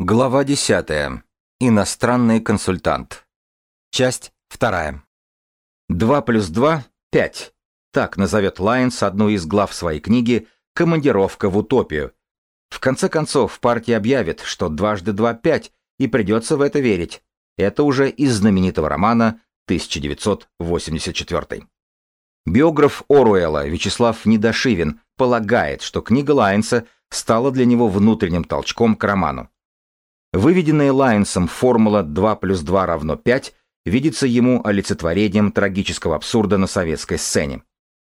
Глава 10. Иностранный консультант. Часть 2. 2 плюс 2 – 5. Так назовет Лайнс одну из глав своей книги «Командировка в утопию». В конце концов, партия объявит, что дважды два – пять, и придется в это верить. Это уже из знаменитого романа 1984. Биограф Оруэлла Вячеслав Недошивин полагает, что книга Лайнса стала для него внутренним толчком к роману. Выведенная Лайнсом формула 2 плюс 2 равно 5 видится ему олицетворением трагического абсурда на советской сцене.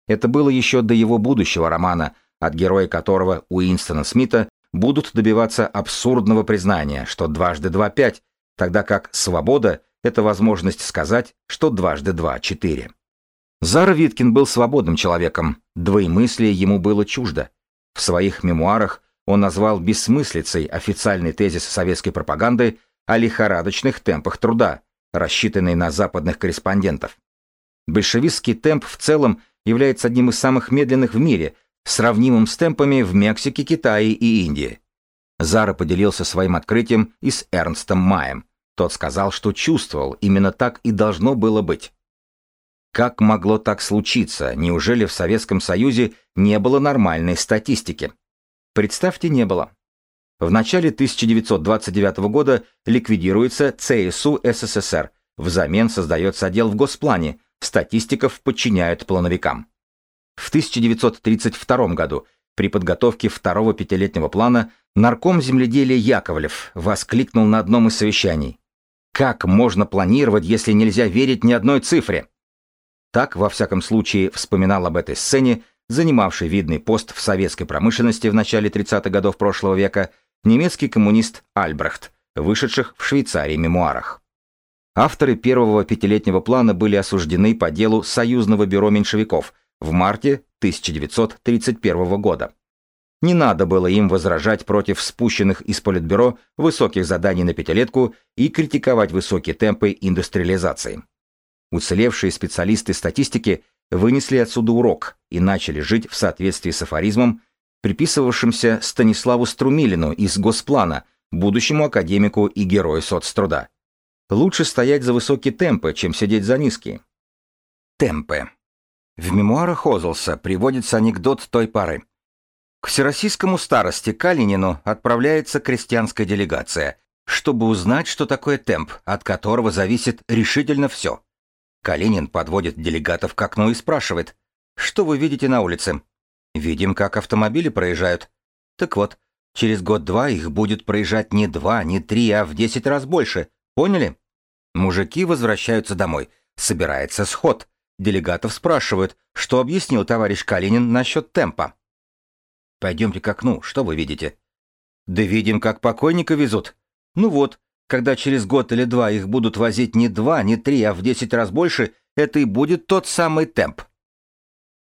Это было еще до его будущего романа, от героя которого Уинстона Смита будут добиваться абсурдного признания, что дважды два – пять, тогда как свобода – это возможность сказать, что дважды два – четыре. Зара Виткин был свободным человеком, двоемыслие ему было чуждо. В своих мемуарах он назвал бессмыслицей официальный тезис советской пропаганды о лихорадочных темпах труда, рассчитанный на западных корреспондентов. Большевистский темп в целом является одним из самых медленных в мире, сравнимым с темпами в Мексике, Китае и Индии. Зара поделился своим открытием и с Эрнстом Маем. Тот сказал, что чувствовал, именно так и должно было быть. Как могло так случиться? Неужели в Советском Союзе не было нормальной статистики? Представьте, не было. В начале 1929 года ликвидируется ЦСУ СССР, взамен создается отдел в Госплане, статистиков подчиняют плановикам. В 1932 году при подготовке второго пятилетнего плана нарком земледелия Яковлев воскликнул на одном из совещаний. Как можно планировать, если нельзя верить ни одной цифре? Так, во всяком случае, вспоминал об этой сцене занимавший видный пост в советской промышленности в начале 30-х годов прошлого века, немецкий коммунист Альбрехт, вышедших в Швейцарии мемуарах. Авторы первого пятилетнего плана были осуждены по делу Союзного бюро меньшевиков в марте 1931 года. Не надо было им возражать против спущенных из Политбюро высоких заданий на пятилетку и критиковать высокие темпы индустриализации. Уцелевшие специалисты статистики вынесли отсюда урок и начали жить в соответствии с афоризмом, приписывавшимся Станиславу Струмилину из Госплана, будущему академику и герою соцтруда. Лучше стоять за высокие темпы, чем сидеть за низкие. Темпы. В мемуарах Озлса приводится анекдот той поры. К всероссийскому старости Калинину отправляется крестьянская делегация, чтобы узнать, что такое темп, от которого зависит решительно все. Калинин подводит делегатов к окну и спрашивает, «Что вы видите на улице?» «Видим, как автомобили проезжают». «Так вот, через год-два их будет проезжать не два, не три, а в десять раз больше. Поняли?» Мужики возвращаются домой. Собирается сход. Делегатов спрашивают, что объяснил товарищ Калинин насчет темпа. «Пойдемте к окну, что вы видите?» «Да видим, как покойника везут. Ну вот, когда через год или два их будут возить не два, не три, а в десять раз больше, это и будет тот самый темп.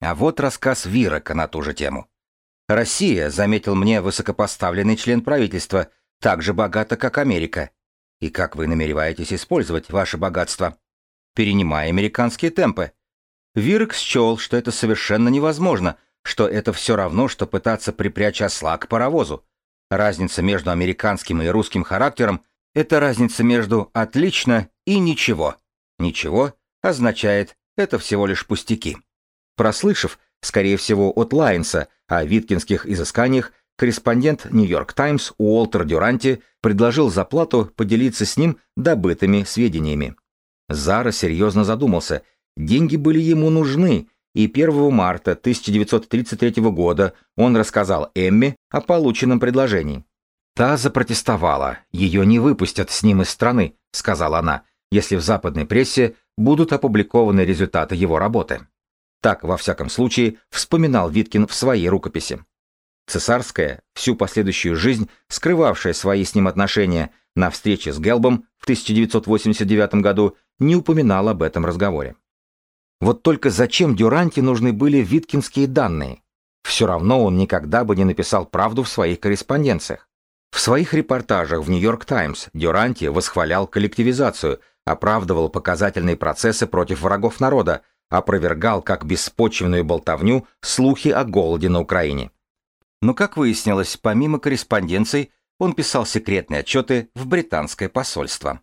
А вот рассказ Вирака на ту же тему. Россия, заметил мне высокопоставленный член правительства, так же богата, как Америка. И как вы намереваетесь использовать ваше богатство? Перенимая американские темпы. Вирок счел, что это совершенно невозможно, что это все равно, что пытаться припрячь осла к паровозу. Разница между американским и русским характером – это разница между «отлично» и «ничего». «Ничего» означает «это всего лишь пустяки». Прослышав, скорее всего, от Лайнса о виткинских изысканиях, корреспондент «Нью-Йорк Таймс» Уолтер Дюранти предложил за плату поделиться с ним добытыми сведениями. Зара серьезно задумался. Деньги были ему нужны, и 1 марта 1933 года он рассказал Эмме о полученном предложении. Та запротестовала. Ее не выпустят с ним из страны, сказала она, если в западной прессе будут опубликованы результаты его работы. Так, во всяком случае, вспоминал Виткин в своей рукописи. Цесарская, всю последующую жизнь скрывавшая свои с ним отношения на встрече с Гелбом в 1989 году, не упоминала об этом разговоре. Вот только зачем Дюранте нужны были виткинские данные? Все равно он никогда бы не написал правду в своих корреспонденциях. В своих репортажах в «Нью-Йорк Таймс» Дюранти восхвалял коллективизацию, оправдывал показательные процессы против врагов народа, опровергал как беспочвенную болтовню слухи о голоде на Украине. Но, как выяснилось, помимо корреспонденций, он писал секретные отчеты в британское посольство.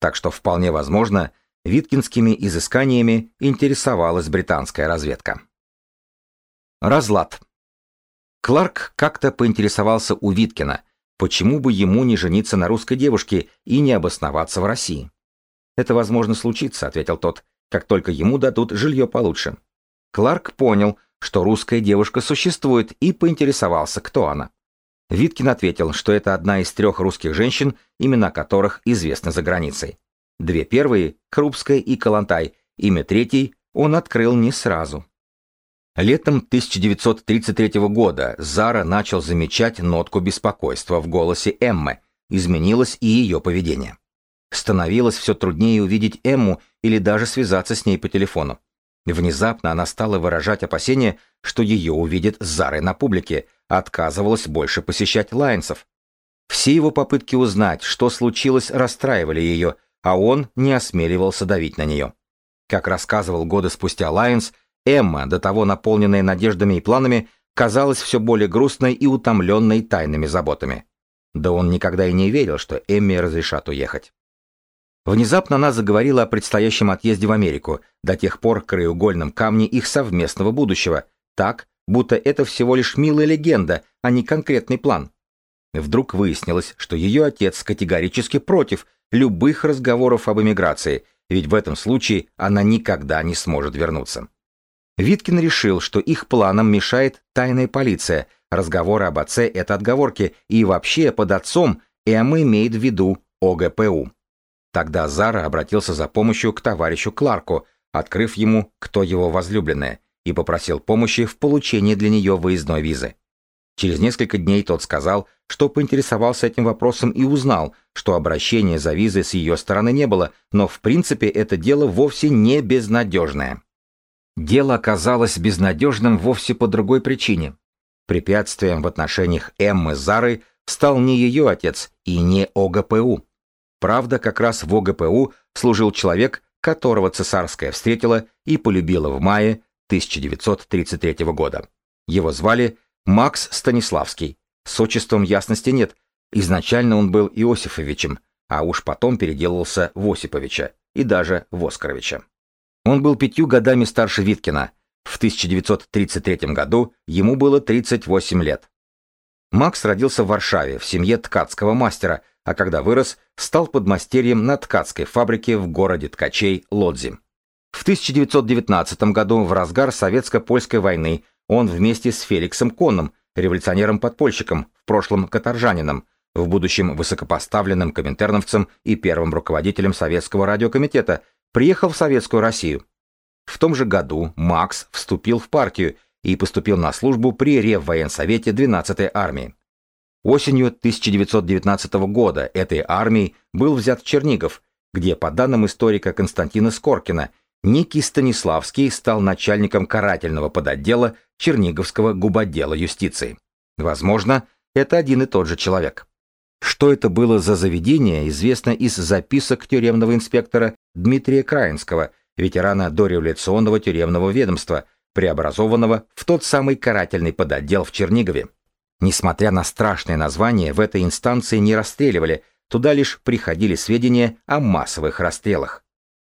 Так что вполне возможно, Виткинскими изысканиями интересовалась британская разведка. Разлад. Кларк как-то поинтересовался у Виткина, почему бы ему не жениться на русской девушке и не обосноваться в России. «Это возможно случится», — ответил тот, «как только ему дадут жилье получше». Кларк понял, что русская девушка существует, и поинтересовался, кто она. Виткин ответил, что это одна из трех русских женщин, имена которых известны за границей. Две первые, Крупская и Калантай, имя третьей он открыл не сразу. Летом 1933 года Зара начал замечать нотку беспокойства в голосе Эммы, изменилось и ее поведение. Становилось все труднее увидеть Эмму или даже связаться с ней по телефону. Внезапно она стала выражать опасение, что ее увидят с Зарой на публике, отказывалась больше посещать Лайнсов. Все его попытки узнать, что случилось, расстраивали ее, а он не осмеливался давить на нее. Как рассказывал годы спустя Лайнс, Эмма, до того наполненная надеждами и планами, казалась все более грустной и утомленной тайными заботами. Да он никогда и не верил, что Эмме разрешат уехать. Внезапно она заговорила о предстоящем отъезде в Америку, до тех пор краеугольном камне их совместного будущего, так, будто это всего лишь милая легенда, а не конкретный план. Вдруг выяснилось, что ее отец категорически против любых разговоров об эмиграции, ведь в этом случае она никогда не сможет вернуться. Виткин решил, что их планам мешает тайная полиция, разговоры об отце — это отговорки, и вообще под отцом М имеет в виду ОГПУ. Тогда Зара обратился за помощью к товарищу Кларку, открыв ему, кто его возлюбленная, и попросил помощи в получении для нее выездной визы. Через несколько дней тот сказал, что поинтересовался этим вопросом и узнал, что обращения за визой с ее стороны не было, но в принципе это дело вовсе не безнадежное. Дело оказалось безнадежным вовсе по другой причине. Препятствием в отношениях Эммы с Зарой стал не ее отец и не ОГПУ. Правда, как раз в ОГПУ служил человек, которого цесарская встретила и полюбила в мае 1933 года. Его звали Макс Станиславский. С отчеством ясности нет. Изначально он был Иосифовичем, а уж потом переделался в Осиповича и даже в Оскаровича. Он был пятью годами старше Виткина. В 1933 году ему было 38 лет. Макс родился в Варшаве в семье ткацкого мастера, а когда вырос, стал подмастерьем на ткацкой фабрике в городе ткачей Лодзи. В 1919 году, в разгар советско-польской войны, он вместе с Феликсом Конном, революционером-подпольщиком, в прошлом каторжанином, в будущем высокопоставленным коминтерновцем и первым руководителем Советского радиокомитета, приехал в Советскую Россию. В том же году Макс вступил в партию и поступил на службу при Реввоенсовете 12-й армии. Осенью 1919 года этой армией был взят Чернигов, где, по данным историка Константина Скоркина, некий Станиславский стал начальником карательного подотдела Черниговского губодела юстиции. Возможно, это один и тот же человек. Что это было за заведение, известно из записок тюремного инспектора Дмитрия Краинского, ветерана дореволюционного тюремного ведомства, преобразованного в тот самый карательный подотдел в Чернигове. Несмотря на страшное название, в этой инстанции не расстреливали, туда лишь приходили сведения о массовых расстрелах.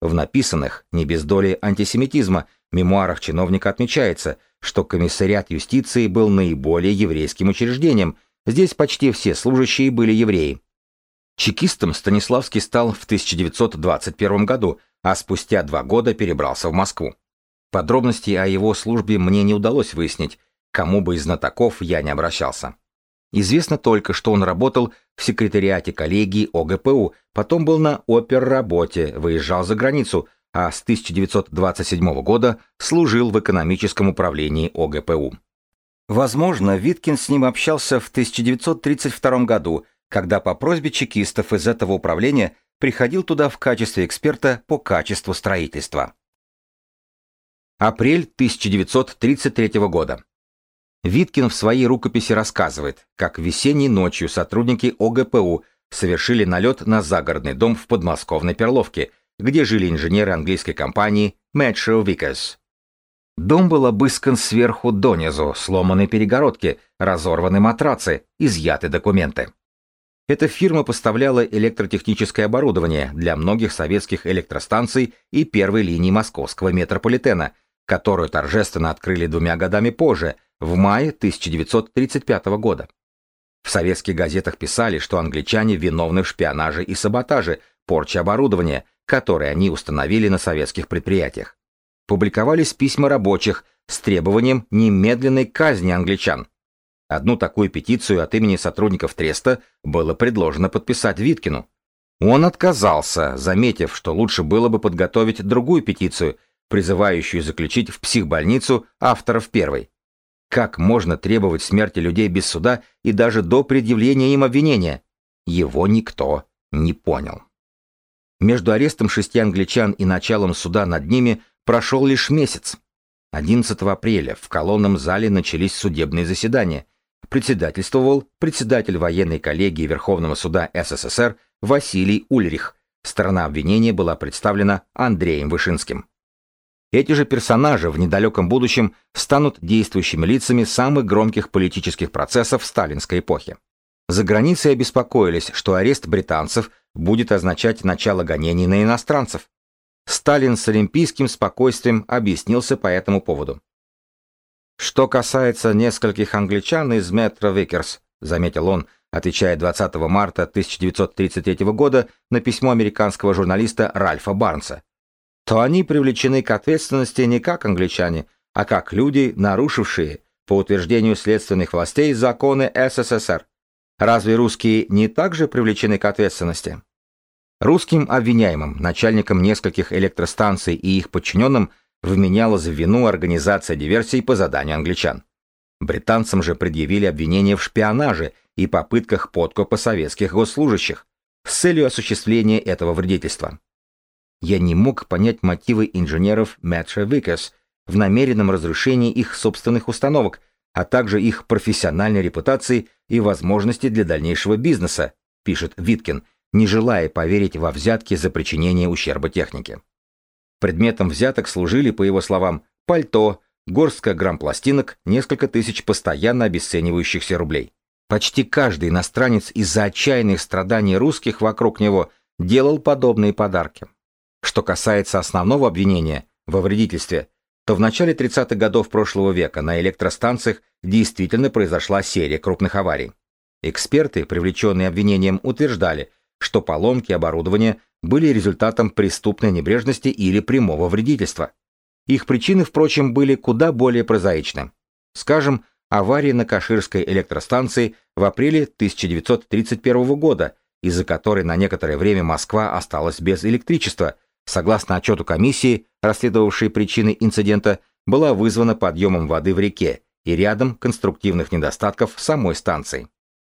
В написанных, не без доли антисемитизма, мемуарах чиновника отмечается, что комиссариат юстиции был наиболее еврейским учреждением, здесь почти все служащие были евреи. Чекистом Станиславский стал в 1921 году, а спустя два года перебрался в Москву. Подробностей о его службе мне не удалось выяснить, кому бы из знатоков я не обращался. Известно только, что он работал в секретариате коллегии ОГПУ, потом был на оперработе, выезжал за границу, а с 1927 года служил в экономическом управлении ОГПУ. Возможно, Виткин с ним общался в 1932 году, когда по просьбе чекистов из этого управления приходил туда в качестве эксперта по качеству строительства. Апрель 1933 года. Виткин в своей рукописи рассказывает, как весенней ночью сотрудники ОГПУ совершили налет на загородный дом в подмосковной Перловке, где жили инженеры английской компании Metro Vickers. Дом был обыскан сверху донизу, сломаны перегородки, разорваны матрацы, изъяты документы. Эта фирма поставляла электротехническое оборудование для многих советских электростанций и первой линии московского метрополитена, которую торжественно открыли двумя годами позже, в мае 1935 года. В советских газетах писали, что англичане виновны в шпионаже и саботаже, порче оборудования, которое они установили на советских предприятиях. Публиковались письма рабочих с требованием немедленной казни англичан. Одну такую петицию от имени сотрудников Треста было предложено подписать Виткину. Он отказался, заметив, что лучше было бы подготовить другую петицию, призывающую заключить в психбольницу авторов первой. Как можно требовать смерти людей без суда и даже до предъявления им обвинения? Его никто не понял. Между арестом шести англичан и началом суда над ними прошел лишь месяц. 11 апреля в колонном зале начались судебные заседания. Председательствовал председатель военной коллегии Верховного суда СССР Василий Ульрих. Сторона обвинения была представлена Андреем Вышинским. Эти же персонажи в недалеком будущем станут действующими лицами самых громких политических процессов сталинской эпохи. За границей обеспокоились, что арест британцев будет означать начало гонений на иностранцев. Сталин с олимпийским спокойствием объяснился по этому поводу. «Что касается нескольких англичан из Metro Vickers», заметил он, отвечая 20 марта 1933 года на письмо американского журналиста Ральфа Барнса, то они привлечены к ответственности не как англичане, а как люди, нарушившие, по утверждению следственных властей, законы СССР. Разве русские не также привлечены к ответственности? Русским обвиняемым, начальникам нескольких электростанций и их подчиненным вменялась в вину организация диверсий по заданию англичан. Британцам же предъявили обвинения в шпионаже и попытках подкупа советских госслужащих с целью осуществления этого вредительства. Я не мог понять мотивы инженеров Metro Vickers в намеренном разрушении их собственных установок, а также их профессиональной репутации и возможности для дальнейшего бизнеса, пишет Виткин, не желая поверить во взятки за причинение ущерба технике. Предметом взяток служили, по его словам, пальто, горстка грамм пластинок, несколько тысяч постоянно обесценивающихся рублей. Почти каждый иностранец из-за отчаянных страданий русских вокруг него делал подобные подарки. Что касается основного обвинения во вредительстве, то в начале 30-х годов прошлого века на электростанциях действительно произошла серия крупных аварий. Эксперты, привлеченные обвинением, утверждали, что поломки оборудования были результатом преступной небрежности или прямого вредительства. Их причины, впрочем, были куда более прозаичны. Скажем, авария на Каширской электростанции в апреле 1931 года, из-за которой на некоторое время Москва осталась без электричества, согласно отчету комиссии, расследовавшей причины инцидента, была вызвана подъемом воды в реке и рядом конструктивных недостатков самой станции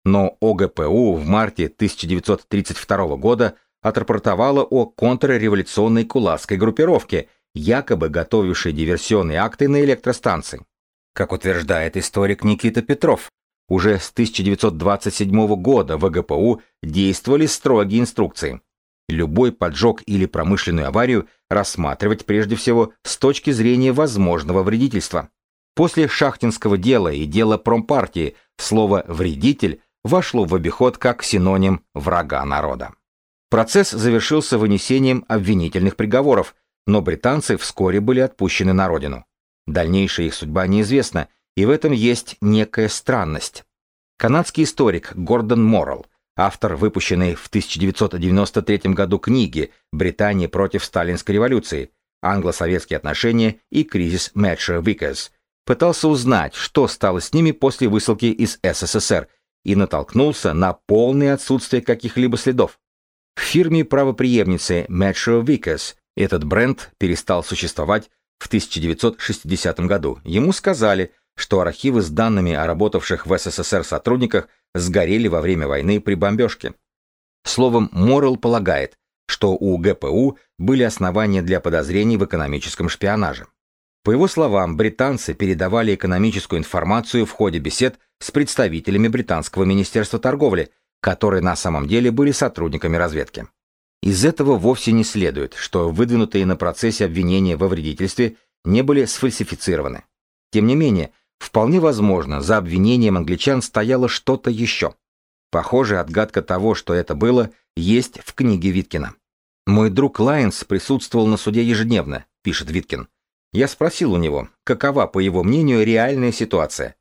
но ОГПУ в марте 1932 года отрапортовала о контрреволюционной кулацкой группировке, якобы готовившей диверсионные акты на электростанции. Как утверждает историк Никита Петров, уже с 1927 года в ОГПУ действовали строгие инструкции. Любой поджог или промышленную аварию рассматривать прежде всего с точки зрения возможного вредительства. После шахтинского дела и дела промпартии слово «вредитель» вошло в обиход как синоним врага народа. Процесс завершился вынесением обвинительных приговоров, но британцы вскоре были отпущены на родину. Дальнейшая их судьба неизвестна, и в этом есть некая странность. Канадский историк Гордон Моррелл, автор выпущенной в 1993 году книги «Британия против сталинской революции. Англо-советские отношения и кризис Metro Vickers», пытался узнать, что стало с ними после высылки из СССР и натолкнулся на полное отсутствие каких-либо следов. В фирме правоприемницы Metro Vickers этот бренд перестал существовать в 1960 году. Ему сказали, что архивы с данными о работавших в СССР сотрудниках сгорели во время войны при бомбежке. Словом, Моррелл полагает, что у ГПУ были основания для подозрений в экономическом шпионаже. По его словам, британцы передавали экономическую информацию в ходе бесед с представителями британского министерства торговли, которые на самом деле были сотрудниками разведки. Из этого вовсе не следует, что выдвинутые на процессе обвинения во вредительстве не были сфальсифицированы. Тем не менее, вполне возможно, за обвинением англичан стояло что-то еще. Похоже, отгадка того, что это было, есть в книге Виткина. «Мой друг Лайнс присутствовал на суде ежедневно», — пишет Виткин. Я спросил у него, какова, по его мнению, реальная ситуация.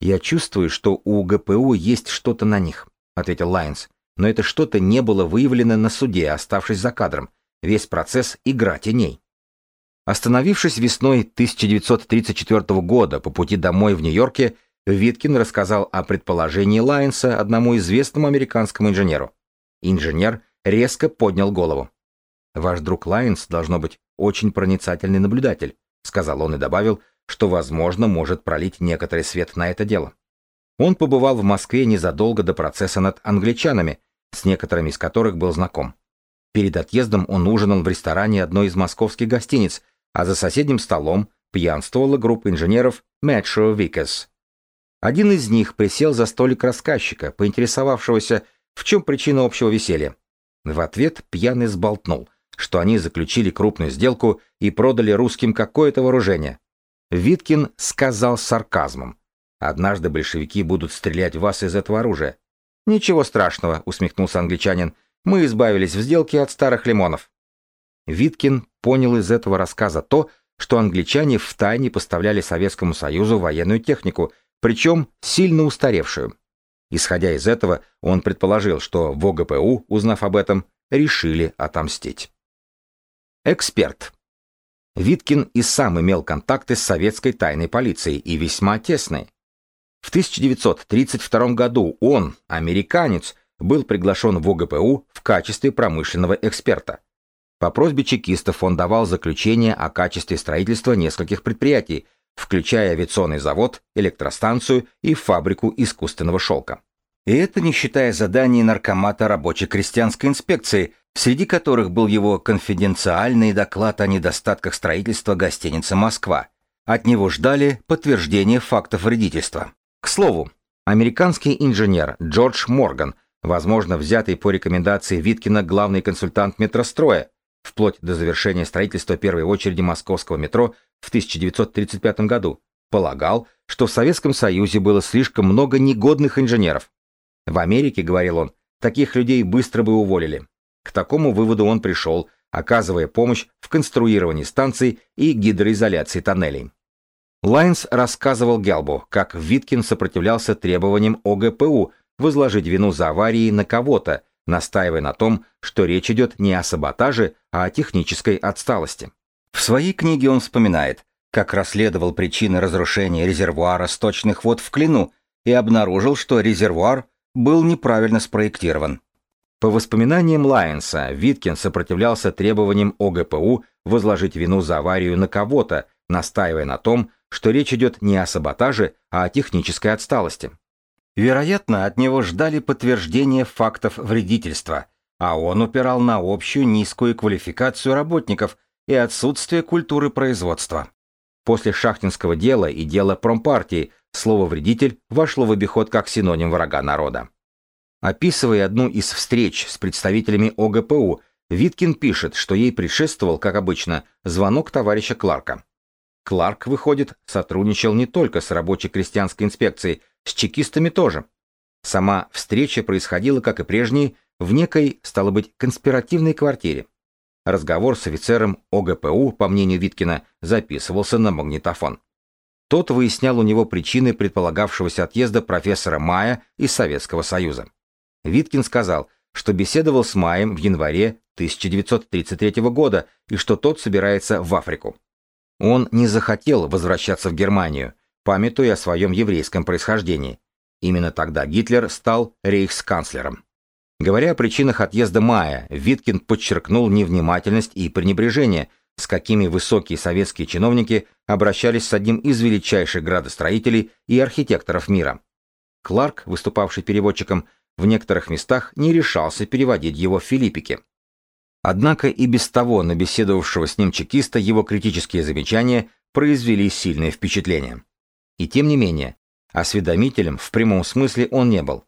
«Я чувствую, что у ГПУ есть что-то на них», — ответил Лайнс. «Но это что-то не было выявлено на суде, оставшись за кадром. Весь процесс — игра теней». Остановившись весной 1934 года по пути домой в Нью-Йорке, Виткин рассказал о предположении Лайнса одному известному американскому инженеру. Инженер резко поднял голову. «Ваш друг Лайнс, должно быть, очень проницательный наблюдатель», сказал он и добавил, что, возможно, может пролить некоторый свет на это дело. Он побывал в Москве незадолго до процесса над англичанами, с некоторыми из которых был знаком. Перед отъездом он ужинал в ресторане одной из московских гостиниц, а за соседним столом пьянствовала группа инженеров Metro Vickers. Один из них присел за столик рассказчика, поинтересовавшегося, в чем причина общего веселья. В ответ пьяный сболтнул, что они заключили крупную сделку и продали русским какое-то вооружение. Виткин сказал с сарказмом. «Однажды большевики будут стрелять в вас из этого оружия». «Ничего страшного», — усмехнулся англичанин. «Мы избавились в сделке от старых лимонов». Виткин понял из этого рассказа то, что англичане втайне поставляли Советскому Союзу военную технику, причем сильно устаревшую. Исходя из этого, он предположил, что в ОГПУ, узнав об этом, решили отомстить. Эксперт. Виткин и сам имел контакты с советской тайной полицией и весьма тесные. В 1932 году он, американец, был приглашен в ОГПУ в качестве промышленного эксперта. По просьбе чекистов он давал заключение о качестве строительства нескольких предприятий, включая авиационный завод, электростанцию и фабрику искусственного шелка. И это не считая заданий наркомата рабочей крестьянской инспекции, среди которых был его конфиденциальный доклад о недостатках строительства гостиницы «Москва». От него ждали подтверждения фактов вредительства. К слову, американский инженер Джордж Морган, возможно, взятый по рекомендации Виткина главный консультант метростроя, вплоть до завершения строительства первой очереди московского метро в 1935 году, полагал, что в Советском Союзе было слишком много негодных инженеров. В Америке, говорил он, таких людей быстро бы уволили. К такому выводу он пришел, оказывая помощь в конструировании станций и гидроизоляции тоннелей. Лайнс рассказывал Гелбу, как Виткин сопротивлялся требованиям ОГПУ возложить вину за аварии на кого-то, настаивая на том, что речь идет не о саботаже, а о технической отсталости. В своей книге он вспоминает, как расследовал причины разрушения резервуара сточных вод в Клину и обнаружил, что резервуар был неправильно спроектирован. По воспоминаниям Лайенса, Виткин сопротивлялся требованиям ОГПУ возложить вину за аварию на кого-то, настаивая на том, что речь идет не о саботаже, а о технической отсталости. Вероятно, от него ждали подтверждения фактов вредительства, а он упирал на общую низкую квалификацию работников и отсутствие культуры производства. После шахтинского дела и дела промпартии слово «вредитель» вошло в обиход как синоним врага народа. Описывая одну из встреч с представителями ОГПУ, Виткин пишет, что ей предшествовал, как обычно, звонок товарища Кларка. Кларк, выходит, сотрудничал не только с рабочей крестьянской инспекцией, с чекистами тоже. Сама встреча происходила, как и прежние, в некой, стало быть, конспиративной квартире. Разговор с офицером ОГПУ, по мнению Виткина, записывался на магнитофон. Тот выяснял у него причины предполагавшегося отъезда профессора Мая из Советского Союза. Виткин сказал, что беседовал с Маем в январе 1933 года и что тот собирается в Африку. Он не захотел возвращаться в Германию, памятуя о своем еврейском происхождении. Именно тогда Гитлер стал рейхсканцлером. Говоря о причинах отъезда Мая, Виткин подчеркнул невнимательность и пренебрежение, с какими высокие советские чиновники обращались с одним из величайших градостроителей и архитекторов мира. Кларк, выступавший переводчиком, в некоторых местах не решался переводить его в филиппике. Однако и без того на беседовавшего с ним чекиста его критические замечания произвели сильное впечатление. И тем не менее, осведомителем в прямом смысле он не был.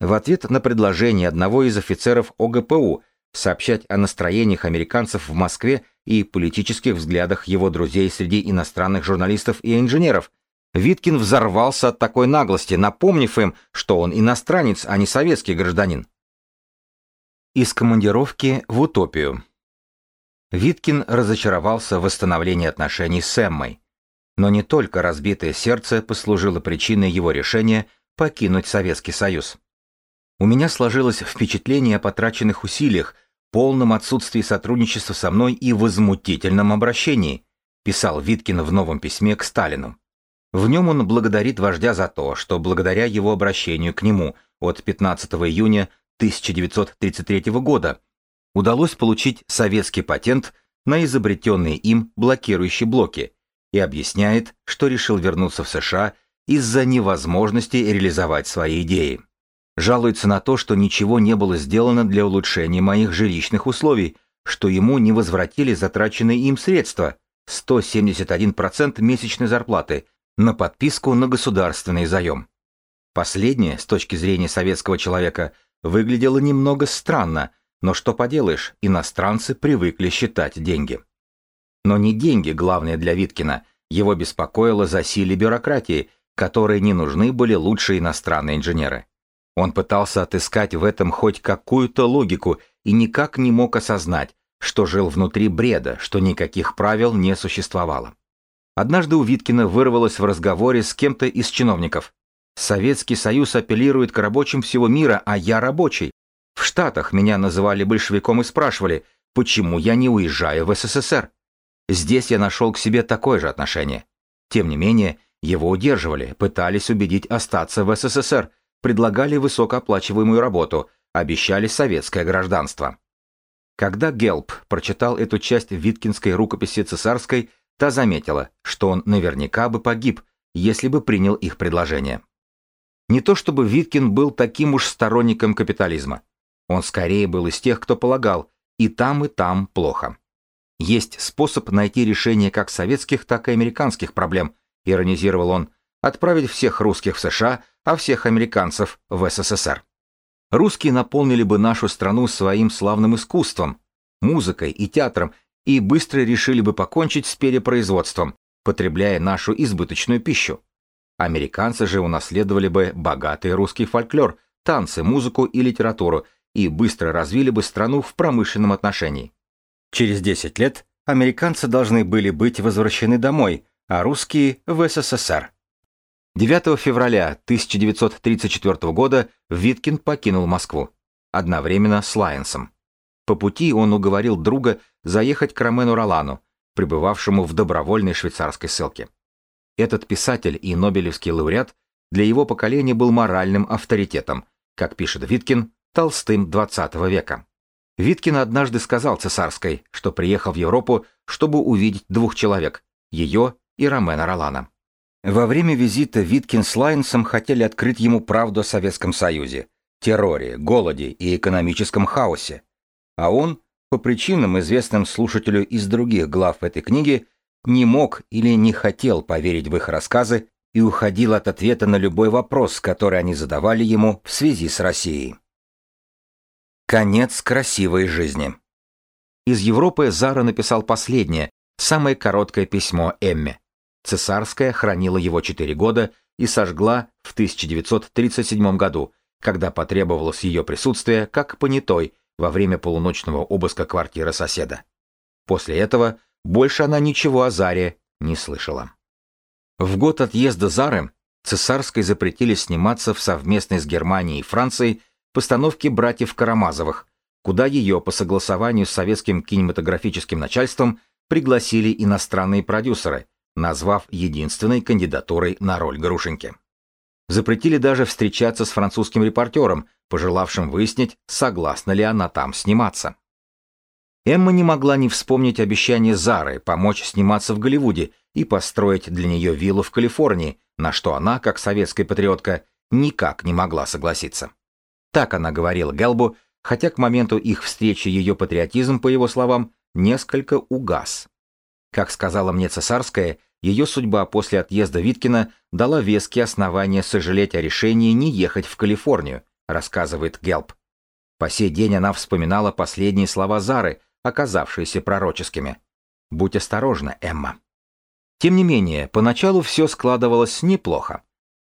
В ответ на предложение одного из офицеров ОГПУ сообщать о настроениях американцев в Москве и политических взглядах его друзей среди иностранных журналистов и инженеров, Виткин взорвался от такой наглости, напомнив им, что он иностранец, а не советский гражданин. Из командировки в утопию. Виткин разочаровался в восстановлении отношений с Эммой. Но не только разбитое сердце послужило причиной его решения покинуть Советский Союз. У меня сложилось впечатление о потраченных усилиях, полном отсутствии сотрудничества со мной и возмутительном обращении, писал Виткин в новом письме к Сталину. В нем он благодарит вождя за то, что благодаря его обращению к нему от 15 июня 1933 года удалось получить советский патент на изобретенные им блокирующие блоки и объясняет, что решил вернуться в США из-за невозможности реализовать свои идеи. Жалуется на то, что ничего не было сделано для улучшения моих жилищных условий, что ему не возвратили затраченные им средства, 171% месячной зарплаты, на подписку на государственный заем. Последнее, с точки зрения советского человека, выглядело немного странно, но что поделаешь, иностранцы привыкли считать деньги. Но не деньги главное для Виткина, его беспокоило засилие бюрократии, которой не нужны были лучшие иностранные инженеры. Он пытался отыскать в этом хоть какую-то логику и никак не мог осознать, что жил внутри бреда, что никаких правил не существовало. Однажды у Виткина вырвалось в разговоре с кем-то из чиновников. «Советский Союз апеллирует к рабочим всего мира, а я рабочий. В Штатах меня называли большевиком и спрашивали, почему я не уезжаю в СССР. Здесь я нашел к себе такое же отношение. Тем не менее, его удерживали, пытались убедить остаться в СССР, предлагали высокооплачиваемую работу, обещали советское гражданство. Когда Гелп прочитал эту часть виткинской рукописи цесарской, та заметила, что он наверняка бы погиб, если бы принял их предложение. Не то чтобы Виткин был таким уж сторонником капитализма. Он скорее был из тех, кто полагал, и там, и там плохо. Есть способ найти решение как советских, так и американских проблем, иронизировал он, отправить всех русских в США, а всех американцев в СССР. Русские наполнили бы нашу страну своим славным искусством, музыкой и театром и быстро решили бы покончить с перепроизводством, потребляя нашу избыточную пищу. Американцы же унаследовали бы богатый русский фольклор, танцы, музыку и литературу и быстро развили бы страну в промышленном отношении. Через 10 лет американцы должны были быть возвращены домой, а русские – в СССР. 9 февраля 1934 года Виткин покинул Москву, одновременно с Лайенсом. По пути он уговорил друга заехать к Ромену Ролану, пребывавшему в добровольной швейцарской ссылке. Этот писатель и нобелевский лауреат для его поколения был моральным авторитетом, как пишет Виткин, Толстым XX века. Виткин однажды сказал цесарской, что приехал в Европу, чтобы увидеть двух человек, ее и Ромена Ролана. Во время визита Виткин с Лайнсом хотели открыть ему правду о Советском Союзе, терроре, голоде и экономическом хаосе. А он, по причинам, известным слушателю из других глав этой книги, не мог или не хотел поверить в их рассказы и уходил от ответа на любой вопрос, который они задавали ему в связи с Россией. Конец красивой жизни. Из Европы Зара написал последнее, самое короткое письмо Эмме. Цесарская хранила его четыре года и сожгла в 1937 году, когда потребовалось ее присутствие как понятой во время полуночного обыска квартиры соседа. После этого больше она ничего о Заре не слышала. В год отъезда Зары Цесарской запретили сниматься в совместной с Германией и Францией постановке «Братьев Карамазовых», куда ее по согласованию с советским кинематографическим начальством пригласили иностранные продюсеры – назвав единственной кандидатурой на роль Грушеньки. Запретили даже встречаться с французским репортером, пожелавшим выяснить, согласна ли она там сниматься. Эмма не могла не вспомнить обещание Зары помочь сниматься в Голливуде и построить для нее виллу в Калифорнии, на что она, как советская патриотка, никак не могла согласиться. Так она говорила Гелбу, хотя к моменту их встречи ее патриотизм, по его словам, несколько угас. Как сказала мне цесарская, ее судьба после отъезда Виткина дала веские основания сожалеть о решении не ехать в Калифорнию, рассказывает Гелп. По сей день она вспоминала последние слова Зары, оказавшиеся пророческими. «Будь осторожна, Эмма». Тем не менее, поначалу все складывалось неплохо.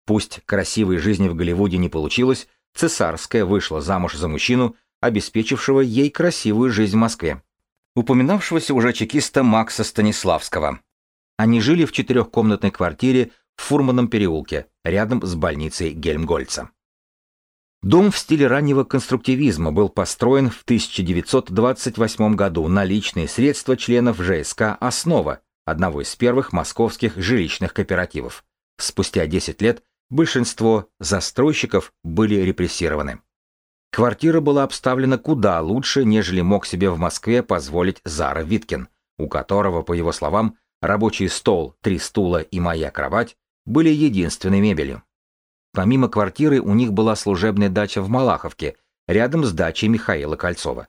Пусть красивой жизни в Голливуде не получилось, цесарская вышла замуж за мужчину, обеспечившего ей красивую жизнь в Москве. Упоминавшегося уже чекиста Макса Станиславского. Они жили в четырехкомнатной квартире в Фурманном переулке, рядом с больницей Гельмгольца. Дом в стиле раннего конструктивизма был построен в 1928 году на личные средства членов ЖСК «Основа», одного из первых московских жилищных кооперативов. Спустя 10 лет большинство застройщиков были репрессированы. Квартира была обставлена куда лучше, нежели мог себе в Москве позволить Зара Виткин, у которого, по его словам, рабочий стол, три стула и моя кровать были единственной мебелью. Помимо квартиры у них была служебная дача в Малаховке, рядом с дачей Михаила Кольцова.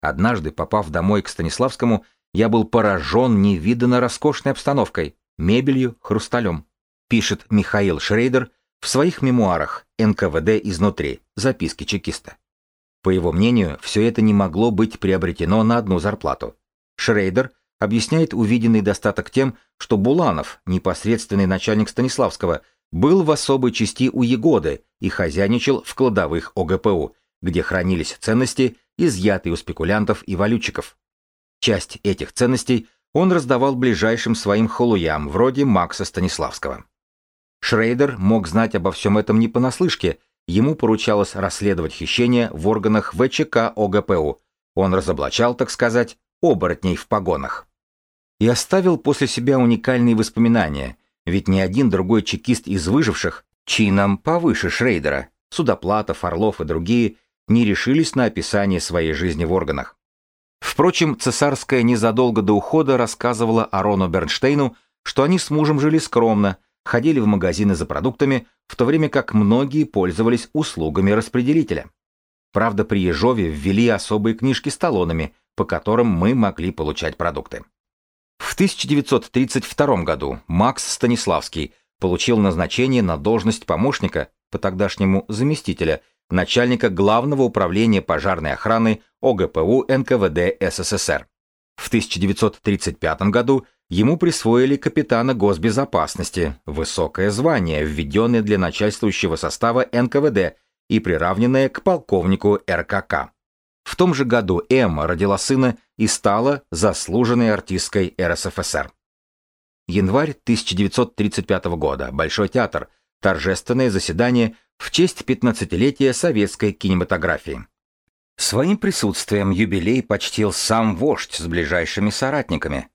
Однажды, попав домой к Станиславскому, я был поражен невиданно роскошной обстановкой, мебелью, хрусталем. Пишет Михаил Шрейдер в своих мемуарах «НКВД изнутри. Записки чекиста». По его мнению, все это не могло быть приобретено на одну зарплату. Шрейдер объясняет увиденный достаток тем, что Буланов, непосредственный начальник Станиславского, был в особой части у Егоды и хозяйничал в кладовых ОГПУ, где хранились ценности, изъятые у спекулянтов и валютчиков. Часть этих ценностей он раздавал ближайшим своим холуям, вроде Макса Станиславского. Шрейдер мог знать обо всем этом не понаслышке, ему поручалось расследовать хищения в органах ВЧК ОГПУ. Он разоблачал, так сказать, оборотней в погонах. И оставил после себя уникальные воспоминания, ведь ни один другой чекист из выживших, чином повыше Шрейдера, Судоплатов, Орлов и другие, не решились на описание своей жизни в органах. Впрочем, цесарская незадолго до ухода рассказывала Арону Бернштейну, что они с мужем жили скромно, ходили в магазины за продуктами, в то время как многие пользовались услугами распределителя. Правда, при Ежове ввели особые книжки с талонами, по которым мы могли получать продукты. В 1932 году Макс Станиславский получил назначение на должность помощника, по тогдашнему заместителя, начальника Главного управления пожарной охраны ОГПУ НКВД СССР. В 1935 году ему присвоили капитана госбезопасности, высокое звание, введенное для начальствующего состава НКВД и приравненное к полковнику РКК. В том же году Эмма родила сына и стала заслуженной артисткой РСФСР. Январь 1935 года. Большой театр. Торжественное заседание в честь 15-летия советской кинематографии. Своим присутствием юбилей почтил сам вождь с ближайшими соратниками.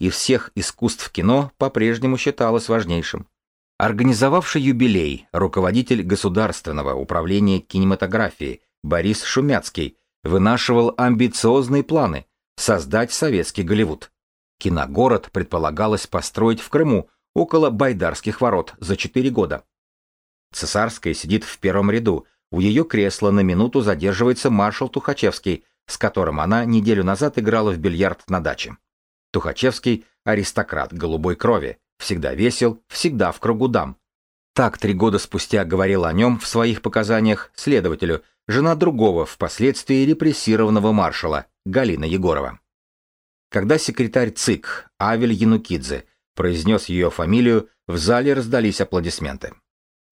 Из всех искусств кино по-прежнему считалось важнейшим. Организовавший юбилей руководитель Государственного управления кинематографии Борис Шумяцкий вынашивал амбициозные планы создать советский Голливуд. Киногород предполагалось построить в Крыму около Байдарских ворот за 4 года. Цесарская сидит в первом ряду, у ее кресла на минуту задерживается маршал Тухачевский, с которым она неделю назад играла в бильярд на даче. Тухачевский – аристократ голубой крови, всегда весел, всегда в кругу дам. Так три года спустя говорила о нем в своих показаниях следователю, жена другого, впоследствии репрессированного маршала, Галина Егорова. Когда секретарь ЦИК Авель Янукидзе произнес ее фамилию, в зале раздались аплодисменты.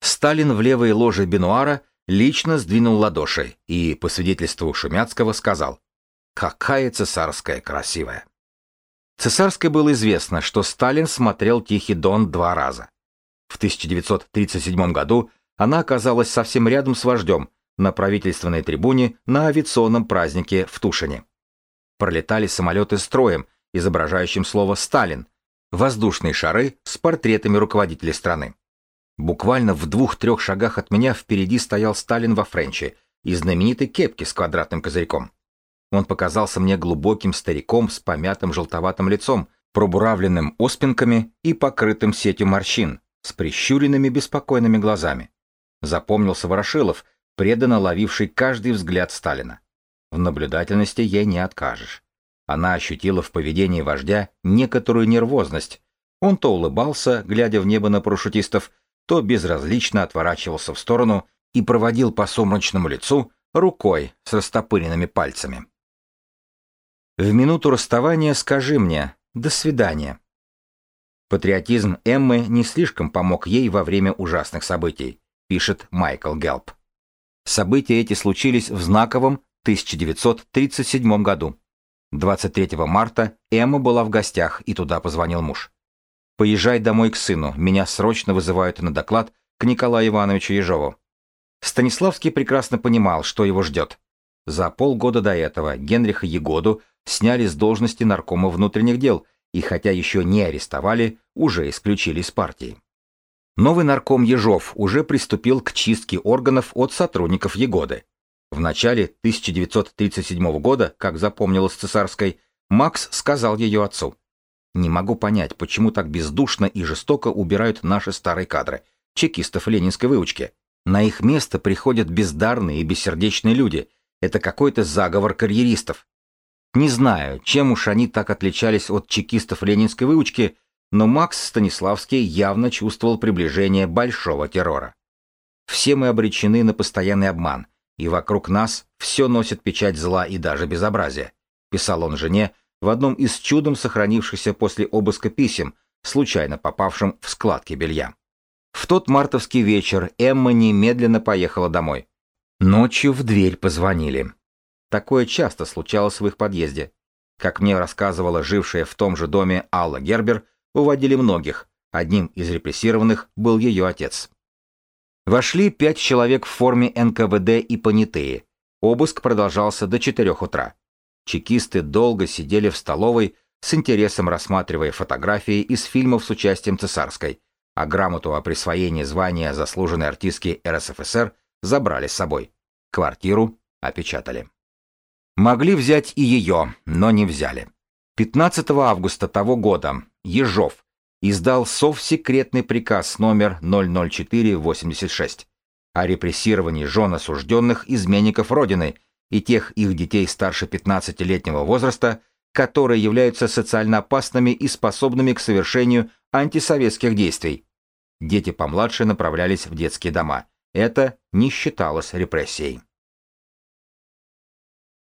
Сталин в левой ложе Бенуара лично сдвинул ладоши и, по свидетельству Шумяцкого, сказал «Какая цесарская красивая!». Цесарской было известно, что Сталин смотрел «Тихий дон» два раза. В 1937 году она оказалась совсем рядом с вождем, на правительственной трибуне на авиационном празднике в Тушине. Пролетали самолеты строем, изображающим слово «Сталин», воздушные шары с портретами руководителей страны. Буквально в двух-трех шагах от меня впереди стоял Сталин во френче и знаменитой кепке с квадратным козырьком. Он показался мне глубоким стариком с помятым желтоватым лицом, пробуравленным оспинками и покрытым сетью морщин, с прищуренными беспокойными глазами. Запомнился Ворошилов, преданно ловивший каждый взгляд Сталина. В наблюдательности ей не откажешь. Она ощутила в поведении вождя некоторую нервозность. Он то улыбался, глядя в небо на парашютистов, то безразлично отворачивался в сторону и проводил по сумрачному лицу рукой с растопыренными пальцами. В минуту расставания скажи мне «до свидания». Патриотизм Эммы не слишком помог ей во время ужасных событий, пишет Майкл Гелп. События эти случились в знаковом 1937 году. 23 марта Эмма была в гостях, и туда позвонил муж. «Поезжай домой к сыну, меня срочно вызывают на доклад к Николаю Ивановичу Ежову». Станиславский прекрасно понимал, что его ждет. За полгода до этого Генриха Егоду сняли с должности наркома внутренних дел, и хотя еще не арестовали, уже исключили из партии. Новый нарком Ежов уже приступил к чистке органов от сотрудников Егоды. В начале 1937 года, как запомнилось цесарской, Макс сказал ее отцу. «Не могу понять, почему так бездушно и жестоко убирают наши старые кадры, чекистов ленинской выучки. На их место приходят бездарные и бессердечные люди. Это какой-то заговор карьеристов. Не знаю, чем уж они так отличались от чекистов ленинской выучки, но Макс Станиславский явно чувствовал приближение большого террора. Все мы обречены на постоянный обман, и вокруг нас все носит печать зла и даже безобразия», — писал он жене в одном из чудом сохранившихся после обыска писем, случайно попавшим в складки белья. В тот мартовский вечер Эмма немедленно поехала домой. Ночью в дверь позвонили. Такое часто случалось в их подъезде. Как мне рассказывала жившая в том же доме Алла Гербер, уводили многих. Одним из репрессированных был ее отец. Вошли пять человек в форме НКВД и понятые. Обыск продолжался до четырех утра. Чекисты долго сидели в столовой, с интересом рассматривая фотографии из фильмов с участием цесарской, а грамоту о присвоении звания заслуженной артистки РСФСР забрали с собой. Квартиру опечатали. Могли взять и ее, но не взяли. 15 августа того года Ежов, издал совсекретный приказ номер 00486 о репрессировании жен осужденных изменников Родины и тех их детей старше 15-летнего возраста, которые являются социально опасными и способными к совершению антисоветских действий. Дети помладше направлялись в детские дома. Это не считалось репрессией.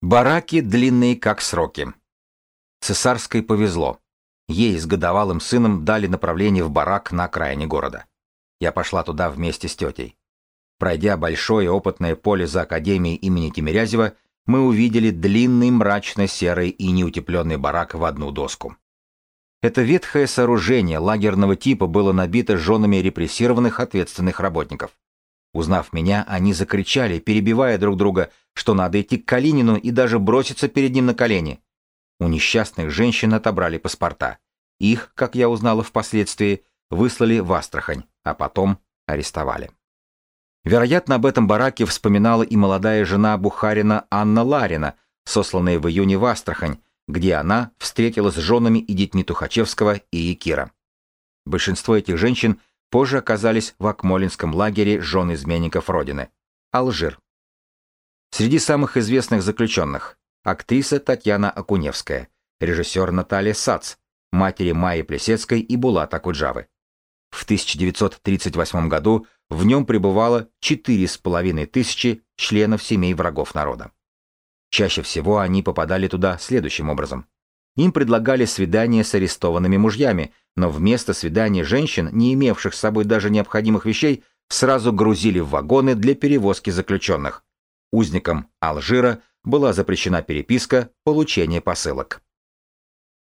Бараки длинные как сроки. Цесарской повезло. Ей с годовалым сыном дали направление в барак на окраине города. Я пошла туда вместе с тетей. Пройдя большое опытное поле за Академией имени Тимирязева, мы увидели длинный мрачно-серый и неутепленный барак в одну доску. Это ветхое сооружение лагерного типа было набито женами репрессированных ответственных работников. Узнав меня, они закричали, перебивая друг друга, что надо идти к Калинину и даже броситься перед ним на колени. У несчастных женщин отобрали паспорта. Их, как я узнала впоследствии, выслали в Астрахань, а потом арестовали. Вероятно, об этом бараке вспоминала и молодая жена Бухарина Анна Ларина, сосланная в июне в Астрахань, где она встретилась с женами и детьми Тухачевского и Якира. Большинство этих женщин позже оказались в Акмолинском лагере жен изменников Родины. Алжир. Среди самых известных заключенных актриса Татьяна Акуневская, режиссер Наталья Сац, матери Майи Плесецкой и Булата Куджавы. В 1938 году в нем пребывало 4,5 тысячи членов семей врагов народа. Чаще всего они попадали туда следующим образом. Им предлагали свидание с арестованными мужьями, но вместо свидания женщин, не имевших с собой даже необходимых вещей, сразу грузили в вагоны для перевозки заключенных. Узникам Алжира была запрещена переписка, получение посылок.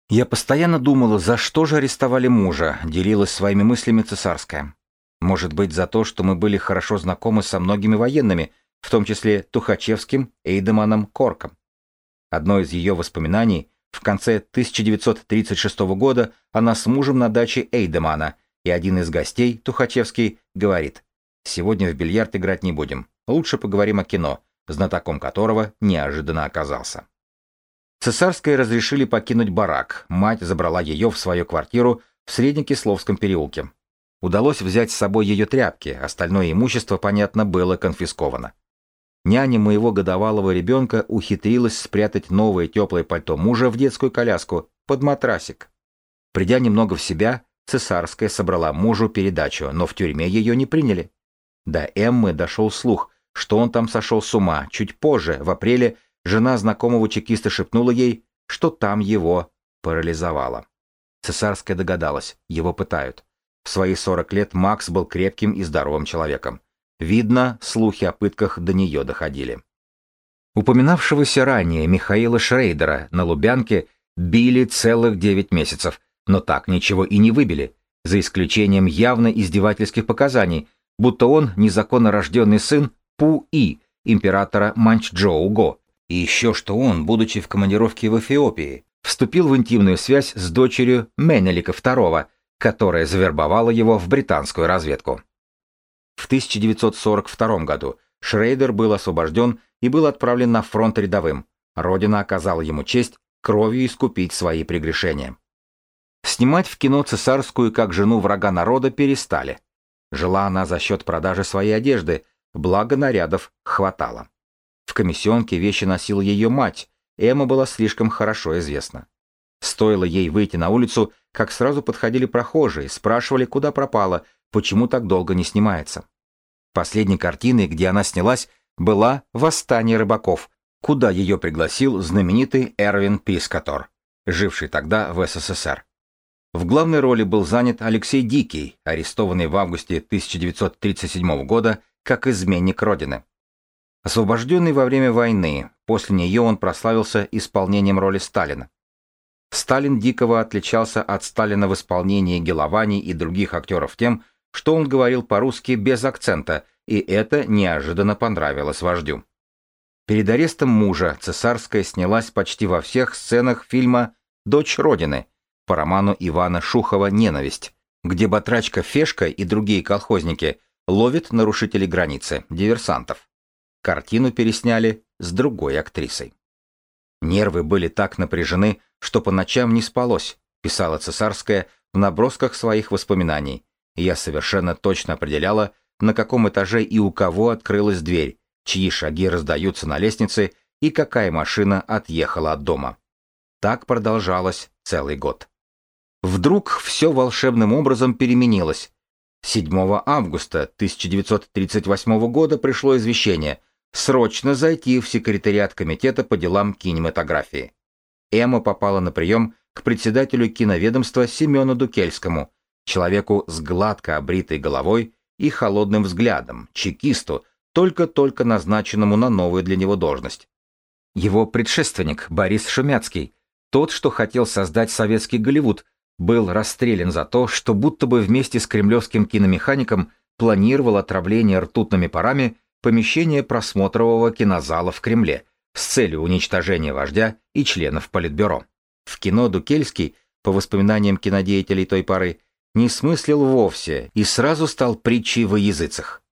Я постоянно думала, за что же арестовали мужа, делилась своими мыслями цесарская. Может быть, за то, что мы были хорошо знакомы со многими военными, в том числе Тухачевским, Эйдеманом, Корком. Одно из ее воспоминаний в конце 1936 года она с мужем на даче Эйдемана, и один из гостей, Тухачевский, говорит, «Сегодня в бильярд играть не будем, лучше поговорим о кино, знатоком которого неожиданно оказался. Цесарской разрешили покинуть барак, мать забрала ее в свою квартиру в Среднекисловском переулке. Удалось взять с собой ее тряпки, остальное имущество, понятно, было конфисковано. Няня моего годовалого ребенка ухитрилась спрятать новое теплое пальто мужа в детскую коляску под матрасик. Придя немного в себя, Цесарская собрала мужу передачу, но в тюрьме ее не приняли. До Эммы дошел слух, что он там сошел с ума. Чуть позже, в апреле, жена знакомого чекиста шепнула ей, что там его парализовало. Цесарская догадалась, его пытают. В свои 40 лет Макс был крепким и здоровым человеком. Видно, слухи о пытках до нее доходили. Упоминавшегося ранее Михаила Шрейдера на Лубянке били целых 9 месяцев, но так ничего и не выбили, за исключением явно издевательских показаний, будто он незаконно рожденный сын Пу-И, императора Манчжоу-Го, и еще что он, будучи в командировке в Эфиопии, вступил в интимную связь с дочерью Менелика II, которая завербовала его в британскую разведку. В 1942 году Шрейдер был освобожден и был отправлен на фронт рядовым. Родина оказала ему честь кровью искупить свои прегрешения. Снимать в кино цесарскую как жену врага народа перестали. Жила она за счет продажи своей одежды, благо нарядов хватало. В комиссионке вещи носила ее мать, Эмма была слишком хорошо известна. Стоило ей выйти на улицу, как сразу подходили прохожие, спрашивали, куда пропала, почему так долго не снимается. Последней картиной, где она снялась, была «Восстание рыбаков», куда ее пригласил знаменитый Эрвин Пискатор, живший тогда в СССР. В главной роли был занят Алексей Дикий, арестованный в августе 1937 года как изменник Родины. Освобожденный во время войны, после нее он прославился исполнением роли Сталина. Сталин Дикого отличался от Сталина в исполнении Геловани и других актеров тем, что он говорил по-русски без акцента, и это неожиданно понравилось вождю. Перед арестом мужа цесарская снялась почти во всех сценах фильма «Дочь Родины» по роману Ивана Шухова «Ненависть», где батрачка Фешка и другие колхозники ловят нарушителей границы, диверсантов. Картину пересняли с другой актрисой. Нервы были так напряжены, что по ночам не спалось, писала цесарская в набросках своих воспоминаний. я совершенно точно определяла, на каком этаже и у кого открылась дверь, чьи шаги раздаются на лестнице и какая машина отъехала от дома. Так продолжалось целый год. Вдруг все волшебным образом переменилось. 7 августа 1938 года пришло извещение срочно зайти в секретариат комитета по делам кинематографии. Эмма попала на прием к председателю киноведомства Семену Дукельскому, человеку с гладко обритой головой и холодным взглядом, чекисту, только-только назначенному на новую для него должность. Его предшественник Борис Шумяцкий, тот, что хотел создать советский Голливуд, был расстрелян за то, что будто бы вместе с кремлевским киномехаником планировал отравление ртутными парами помещение просмотрового кинозала в Кремле с целью уничтожения вождя и членов Политбюро. В кино Дукельский, по воспоминаниям кинодеятелей той поры, не смыслил вовсе и сразу стал притчей во языцах.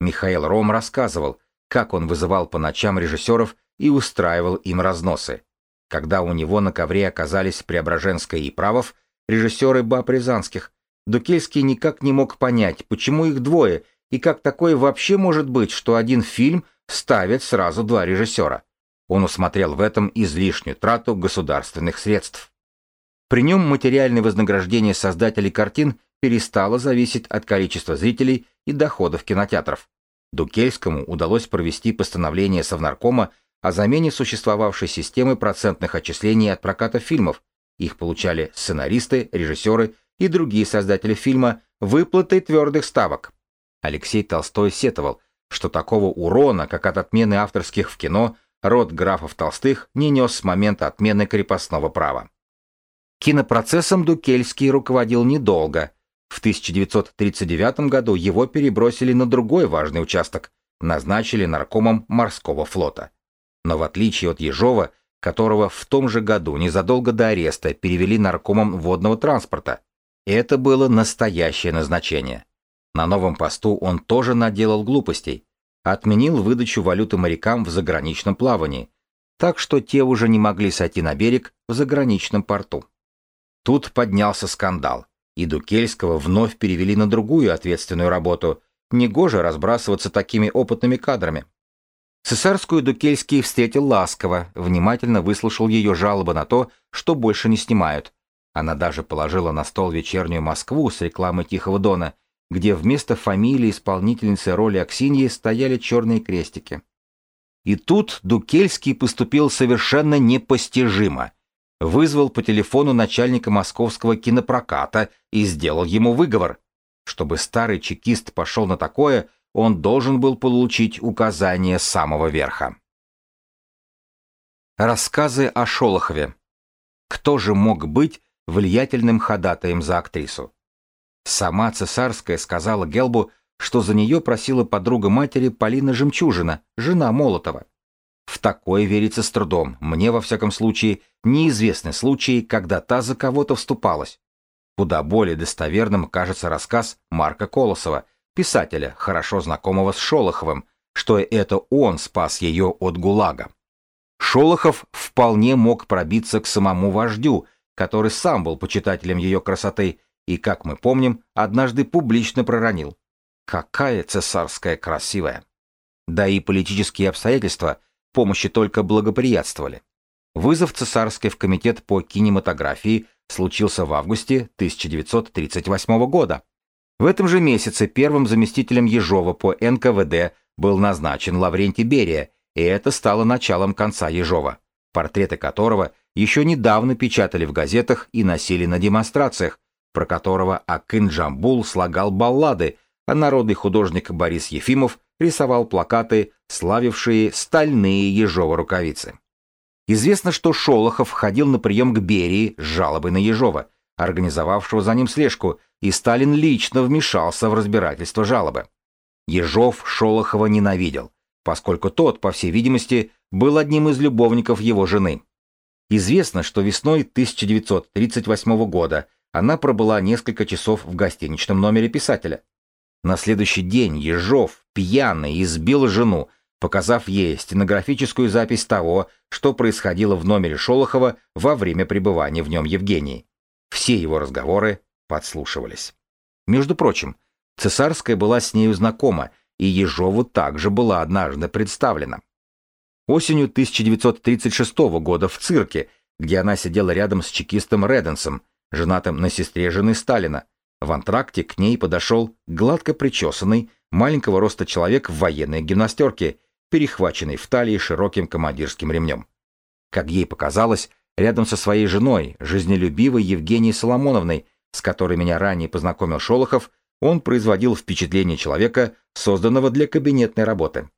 Михаил Ром рассказывал, как он вызывал по ночам режиссеров и устраивал им разносы. Когда у него на ковре оказались Преображенская и Правов, режиссеры баб Рязанских, Дукельский никак не мог понять, почему их двое, и как такое вообще может быть, что один фильм ставит сразу два режиссера. Он усмотрел в этом излишнюю трату государственных средств. При нем материальное вознаграждение создателей картин перестало зависеть от количества зрителей и доходов кинотеатров. Дукельскому удалось провести постановление Совнаркома о замене существовавшей системы процентных отчислений от проката фильмов. Их получали сценаристы, режиссеры и другие создатели фильма выплатой твердых ставок. Алексей Толстой сетовал, что такого урона, как от отмены авторских в кино, род графов Толстых не нес с момента отмены крепостного права. Кинопроцессом Дукельский руководил недолго – в 1939 году его перебросили на другой важный участок, назначили наркомом морского флота. Но в отличие от Ежова, которого в том же году незадолго до ареста перевели наркомом водного транспорта, это было настоящее назначение. На новом посту он тоже наделал глупостей, отменил выдачу валюты морякам в заграничном плавании, так что те уже не могли сойти на берег в заграничном порту. Тут поднялся скандал и Дукельского вновь перевели на другую ответственную работу. Негоже разбрасываться такими опытными кадрами. Цесарскую Дукельский встретил ласково, внимательно выслушал ее жалобы на то, что больше не снимают. Она даже положила на стол вечернюю Москву с рекламой Тихого Дона, где вместо фамилии исполнительницы роли Аксиньи стояли черные крестики. И тут Дукельский поступил совершенно непостижимо. вызвал по телефону начальника московского кинопроката и сделал ему выговор. Чтобы старый чекист пошел на такое, он должен был получить указание самого верха. Рассказы о Шолохове. Кто же мог быть влиятельным ходатаем за актрису? Сама цесарская сказала Гелбу, что за нее просила подруга матери Полина Жемчужина, жена Молотова. В такое верится с трудом, мне во всяком случае неизвестны случаи, когда та за кого-то вступалась. Куда более достоверным кажется рассказ Марка Колосова, писателя, хорошо знакомого с Шолоховым, что это он спас ее от ГУЛАГа. Шолохов вполне мог пробиться к самому вождю, который сам был почитателем ее красоты и, как мы помним, однажды публично проронил. Какая цесарская красивая! Да и политические обстоятельства помощи только благоприятствовали. Вызов цесарской в комитет по кинематографии случился в августе 1938 года. В этом же месяце первым заместителем Ежова по НКВД был назначен Лаврентий Берия, и это стало началом конца Ежова, портреты которого еще недавно печатали в газетах и носили на демонстрациях, про которого Акын Джамбул слагал баллады, а народный художник Борис Ефимов рисовал плакаты, славившие стальные Ежова рукавицы. Известно, что Шолохов ходил на прием к Берии с жалобой на Ежова, организовавшего за ним слежку, и Сталин лично вмешался в разбирательство жалобы. Ежов Шолохова ненавидел, поскольку тот, по всей видимости, был одним из любовников его жены. Известно, что весной 1938 года она пробыла несколько часов в гостиничном номере писателя. На следующий день Ежов, пьяный, избил жену, показав ей стенографическую запись того, что происходило в номере Шолохова во время пребывания в нем Евгении. Все его разговоры подслушивались. Между прочим, Цесарская была с нею знакома, и Ежову также была однажды представлена. Осенью 1936 года в цирке, где она сидела рядом с чекистом Реденсом, женатым на сестре жены Сталина, в антракте к ней подошел гладко причесанный, маленького роста человек в военной гимнастерке, перехваченный в талии широким командирским ремнем. Как ей показалось, рядом со своей женой, жизнелюбивой Евгенией Соломоновной, с которой меня ранее познакомил Шолохов, он производил впечатление человека, созданного для кабинетной работы.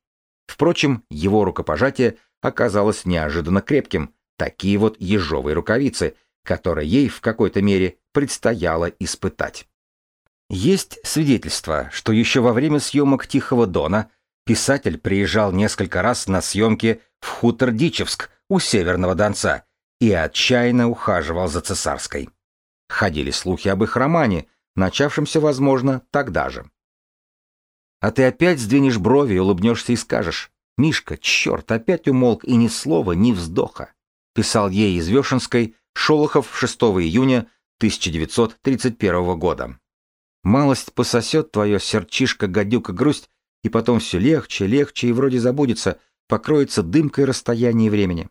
Впрочем, его рукопожатие оказалось неожиданно крепким, такие вот ежовые рукавицы, которые ей в какой-то мере предстояло испытать. Есть свидетельство, что еще во время съемок «Тихого дона» писатель приезжал несколько раз на съемки в хутор Дичевск у Северного Донца и отчаянно ухаживал за цесарской. Ходили слухи об их романе, начавшемся, возможно, тогда же. А ты опять сдвинешь брови, улыбнешься и скажешь, «Мишка, черт, опять умолк и ни слова, ни вздоха», писал ей из Вешенской Шолохов 6 июня 1931 года. Малость пососет твое сердчишко, гадюка, грусть, и потом все легче, легче, и вроде забудется, покроется дымкой расстояния и времени.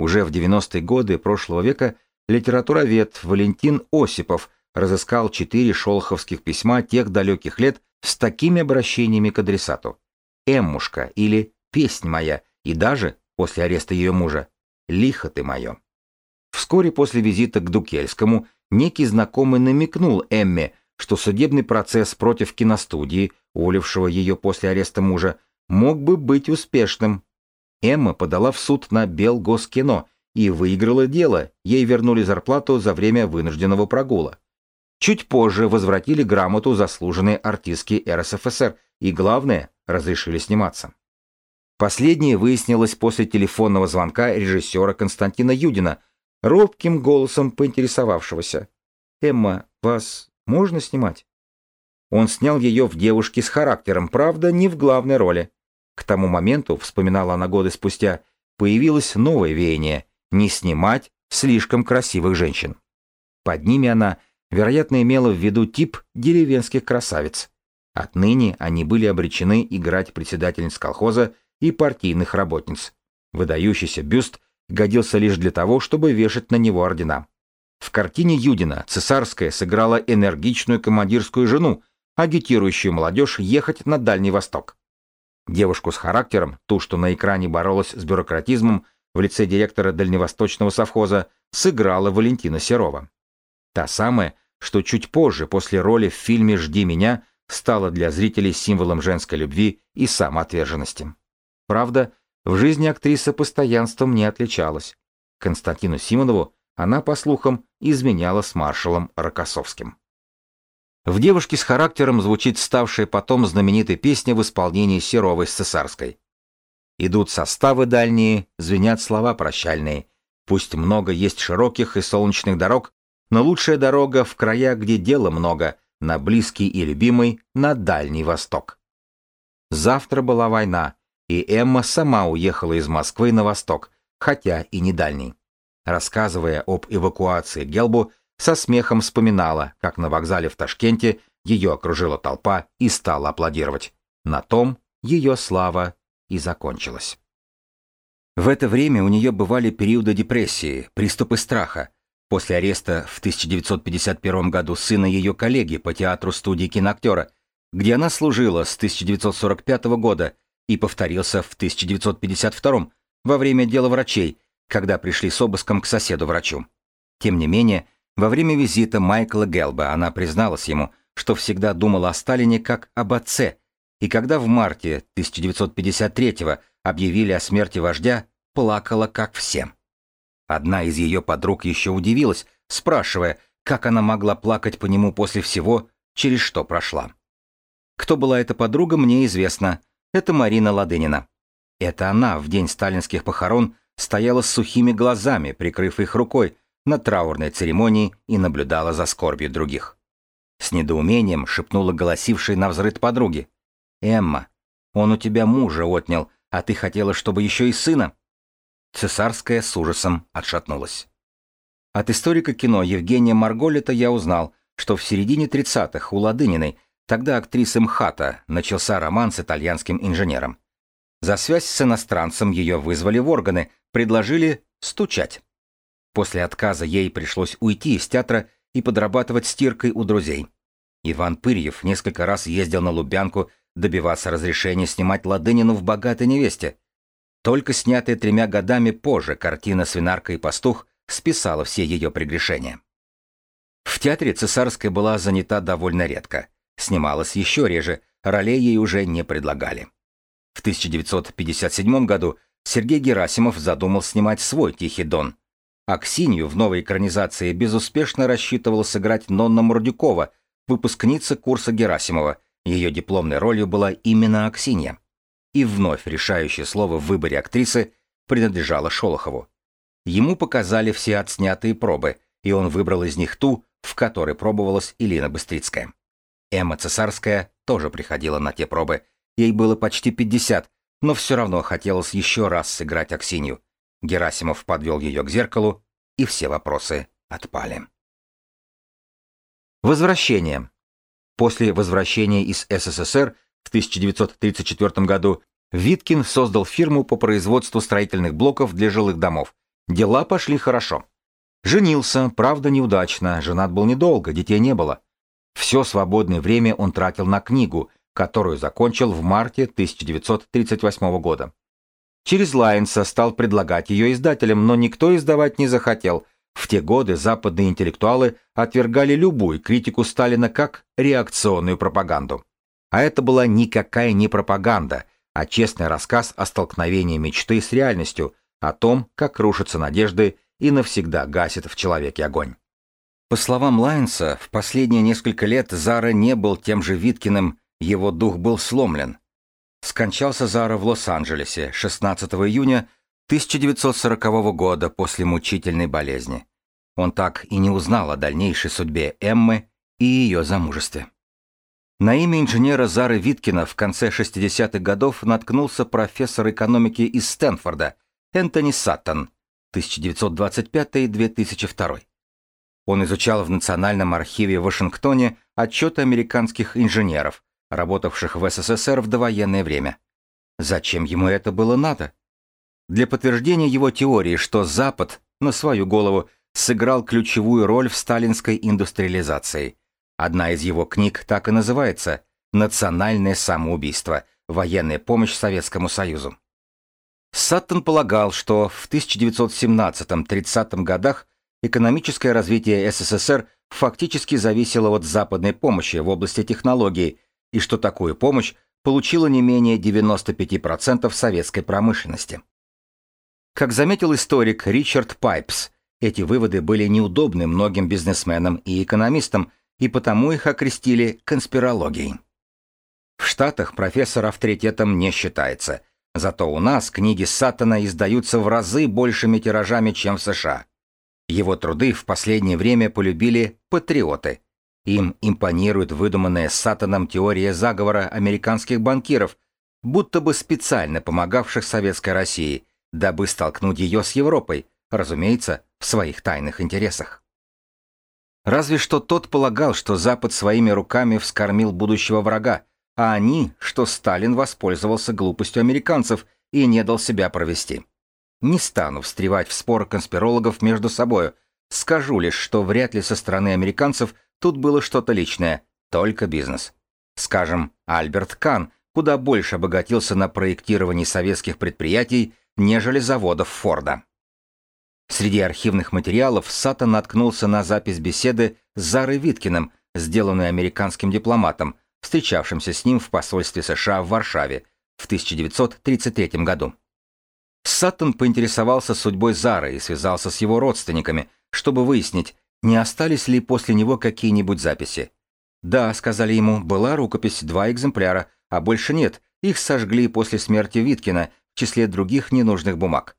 Уже в 90-е годы прошлого века литературовед Валентин Осипов разыскал четыре шолоховских письма тех далеких лет с такими обращениями к адресату. «Эммушка» или «Песнь моя» и даже, после ареста ее мужа, «Лихо ты мое». Вскоре после визита к Дукельскому некий знакомый намекнул Эмме, что судебный процесс против киностудии, уволившего ее после ареста мужа, мог бы быть успешным. Эмма подала в суд на Белгоскино и выиграла дело, ей вернули зарплату за время вынужденного прогула. Чуть позже возвратили грамоту заслуженной артистки РСФСР и, главное, разрешили сниматься. Последнее выяснилось после телефонного звонка режиссера Константина Юдина, робким голосом поинтересовавшегося. «Эмма, вас можно снимать?» Он снял ее в девушке с характером, правда, не в главной роли. К тому моменту, вспоминала она годы спустя, появилось новое веяние – не снимать слишком красивых женщин. Под ними она, вероятно, имела в виду тип деревенских красавиц. Отныне они были обречены играть председательниц колхоза и партийных работниц. Выдающийся бюст годился лишь для того, чтобы вешать на него ордена. В картине Юдина цесарская сыграла энергичную командирскую жену, агитирующую молодежь ехать на Дальний Восток. Девушку с характером, ту, что на экране боролась с бюрократизмом, в лице директора Дальневосточного совхоза сыграла Валентина Серова. Та самая, что чуть позже, после роли в фильме «Жди меня», стала для зрителей символом женской любви и самоотверженности. Правда, в жизни актриса постоянством не отличалась. Константину Симонову она, по слухам, изменяла с маршалом Рокоссовским. В «Девушке с характером» звучит ставшая потом знаменитой песня в исполнении Серовой с Цесарской. Идут составы дальние, звенят слова прощальные. Пусть много есть широких и солнечных дорог, но лучшая дорога в края, где дела много, на близкий и любимый, на Дальний Восток. Завтра была война, и Эмма сама уехала из Москвы на восток, хотя и не дальний. Рассказывая об эвакуации Гелбу, со смехом вспоминала, как на вокзале в Ташкенте ее окружила толпа и стала аплодировать. На том ее слава и закончилась. В это время у нее бывали периоды депрессии, приступы страха, После ареста в 1951 году сына ее коллеги по театру студии киноактера, где она служила с 1945 года и повторился в 1952 во время дела врачей, когда пришли с обыском к соседу-врачу. Тем не менее, во время визита Майкла Гелба она призналась ему, что всегда думала о Сталине как об отце, и когда в марте 1953 объявили о смерти вождя, плакала как все. Одна из ее подруг еще удивилась, спрашивая, как она могла плакать по нему после всего, через что прошла. Кто была эта подруга, мне известно. Это Марина Ладынина. Это она в день сталинских похорон стояла с сухими глазами, прикрыв их рукой, на траурной церемонии и наблюдала за скорбью других. С недоумением шепнула голосившей на взрыв подруги. «Эмма, он у тебя мужа отнял, а ты хотела, чтобы еще и сына?» Цесарская с ужасом отшатнулась. От историка кино Евгения Марголита я узнал, что в середине 30-х у Ладыниной, тогда актрисы МХАТа, начался роман с итальянским инженером. За связь с иностранцем ее вызвали в органы, предложили стучать. После отказа ей пришлось уйти из театра и подрабатывать стиркой у друзей. Иван Пырьев несколько раз ездил на Лубянку добиваться разрешения снимать Ладынину в «Богатой невесте», только снятая тремя годами позже картина «Свинарка и пастух» списала все ее прегрешения. В театре Цесарская была занята довольно редко. Снималась еще реже, ролей ей уже не предлагали. В 1957 году Сергей Герасимов задумал снимать свой «Тихий дон». Аксинью в новой экранизации безуспешно рассчитывал сыграть Нонна Мурдюкова, выпускница курса Герасимова. Ее дипломной ролью была именно Аксинья. И вновь решающее слово в выборе актрисы принадлежало Шолохову. Ему показали все отснятые пробы, и он выбрал из них ту, в которой пробовалась Илина Быстрицкая. Эмма Цесарская тоже приходила на те пробы. Ей было почти 50, но все равно хотелось еще раз сыграть Аксинью. Герасимов подвел ее к зеркалу, и все вопросы отпали. Возвращение. После возвращения из СССР в 1934 году Виткин создал фирму по производству строительных блоков для жилых домов. Дела пошли хорошо. Женился, правда неудачно, женат был недолго, детей не было. Все свободное время он тратил на книгу, которую закончил в марте 1938 года. Через Лайнса стал предлагать ее издателям, но никто издавать не захотел. В те годы западные интеллектуалы отвергали любую критику Сталина как реакционную пропаганду. А это была никакая не пропаганда, а честный рассказ о столкновении мечты с реальностью, о том, как рушатся надежды и навсегда гасит в человеке огонь. По словам Лайнса, в последние несколько лет Зара не был тем же Виткиным, его дух был сломлен. Скончался Зара в Лос-Анджелесе 16 июня 1940 года после мучительной болезни. Он так и не узнал о дальнейшей судьбе Эммы и ее замужестве. На имя инженера Зары Виткина в конце 60-х годов наткнулся профессор экономики из Стэнфорда Энтони Саттон 1925-2002. Он изучал в Национальном архиве в Вашингтоне отчеты американских инженеров, работавших в СССР в довоенное время. Зачем ему это было надо? Для подтверждения его теории, что Запад на свою голову сыграл ключевую роль в сталинской индустриализации – Одна из его книг так и называется «Национальное самоубийство. Военная помощь Советскому Союзу». Саттон полагал, что в 1917-30 годах экономическое развитие СССР фактически зависело от западной помощи в области технологий, и что такую помощь получила не менее 95% советской промышленности. Как заметил историк Ричард Пайпс, эти выводы были неудобны многим бизнесменам и экономистам, и потому их окрестили конспирологией. В Штатах профессор авторитетом не считается, зато у нас книги Саттона издаются в разы большими тиражами, чем в США. Его труды в последнее время полюбили патриоты. Им импонирует выдуманная Саттоном теория заговора американских банкиров, будто бы специально помогавших Советской России, дабы столкнуть ее с Европой, разумеется, в своих тайных интересах. Разве что тот полагал, что Запад своими руками вскормил будущего врага, а они, что Сталин воспользовался глупостью американцев и не дал себя провести. Не стану встревать в спор конспирологов между собою, скажу лишь, что вряд ли со стороны американцев тут было что-то личное, только бизнес. Скажем, Альберт Кан куда больше обогатился на проектировании советских предприятий, нежели заводов Форда. Среди архивных материалов Сата наткнулся на запись беседы с Зарой Виткиным, сделанную американским дипломатом, встречавшимся с ним в посольстве США в Варшаве в 1933 году. Саттон поинтересовался судьбой Зары и связался с его родственниками, чтобы выяснить, не остались ли после него какие-нибудь записи. «Да», — сказали ему, — «была рукопись, два экземпляра, а больше нет, их сожгли после смерти Виткина в числе других ненужных бумаг.